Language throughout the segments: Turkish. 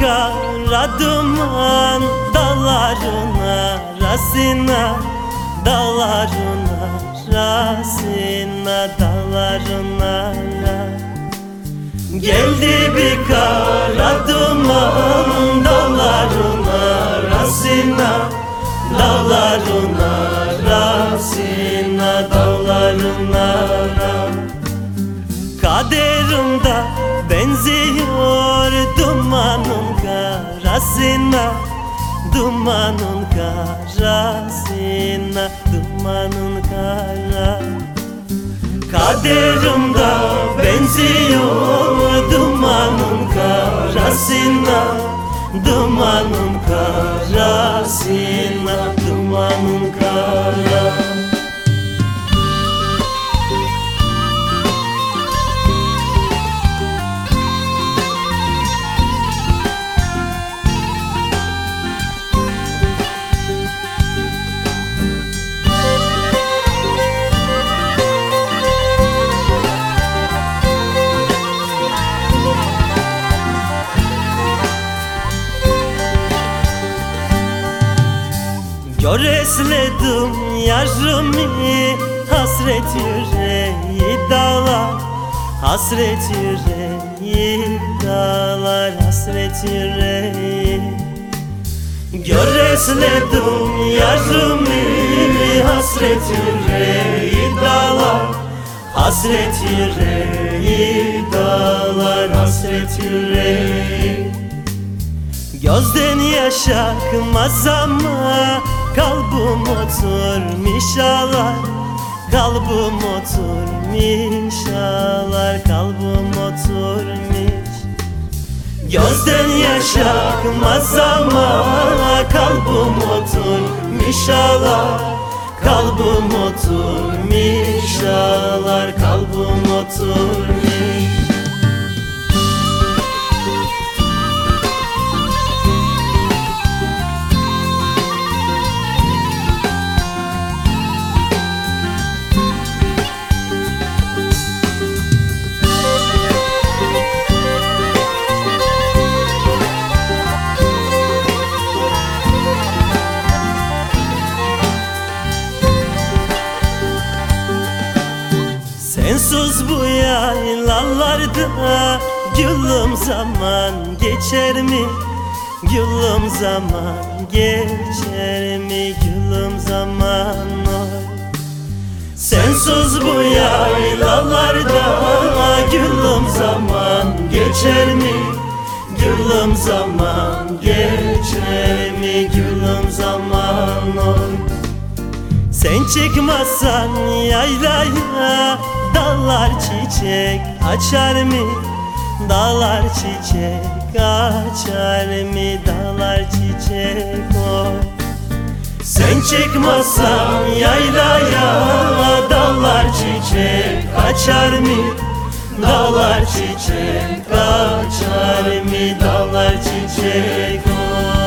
kara duman Dağlarına rasina Dağlarına rasina Dağlarına. Ra- Geldi bir kara duman Dağlarına rasina Dağlarına rasina Dağlarına. Ra- Kaderimde benziyor dumanın karasına Dumanın karasına Dumanın kara. Kaderimde benziyor dumanın karasına Dumanın karasına Dumanın kara Göresledim yarımı Hasret yüreği dağlar. Hasret yüreği dağlar Hasret yüreği. Göresledim yarımı Hasret yüreği dağlar. Hasret yüreği dağlar Hasret yüreği. Gözden yaş akmaz ama Kalbim oturmuş ağlar Kalbim oturmuş ağlar Kalbim oturmuş. Gözden yaş akmaz ama Kalbim oturmuş ağlar Kalbim oturmuş ağlar Kalbim oturmuş yaylalarda Gülüm zaman geçer mi? Gülüm zaman geçer mi? Gülüm zaman oy Sensiz bu yaylalarda Gülüm zaman geçer mi? Gülüm zaman geçer mi? Gülüm zaman oy sen çıkmazsan yaylaya Dallar çiçek açar mı? Dağlar çiçek açar mı? Dağlar çiçek o Sen çıkmazsan yaylaya Dallar çiçek açar mı? Dağlar çiçek açar mı? Dağlar çiçek o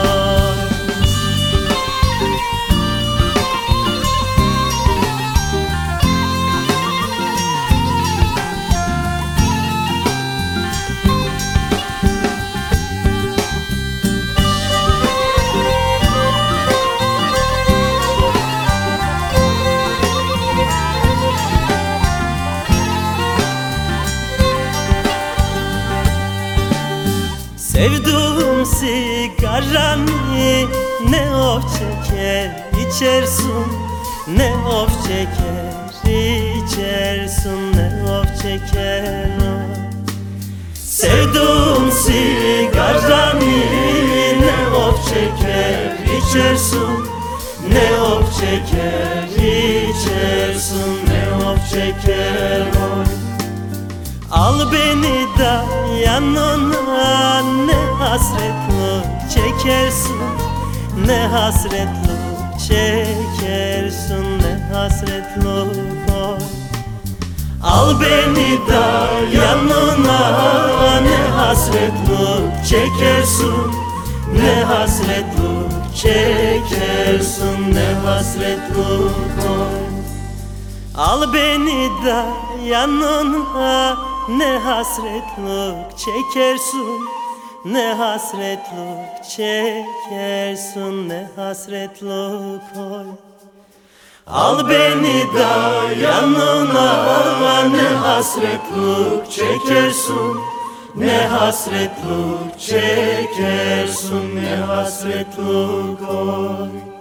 Sevduğum sigaranı ne of çeker içersin Ne of çeker içersin ne of çeker. O Sevduğum ne of çeker içersin Ne of çeker içersin ne of çeker. o Al beni da yanına ne hasretlik çekersin Ne hasretlik çekersin ne hasretlik o Al beni da yanına ne hasretlik çekersin Ne hasretlik çekersin ne hasretlik o Al beni da yanına ne hasretlik çekersin Ne hasretlik çekersin ne hasretlik oy. Al beni da yanına ne hasretlik çekersin Ne hasretlik çekersin ne hasretlik oy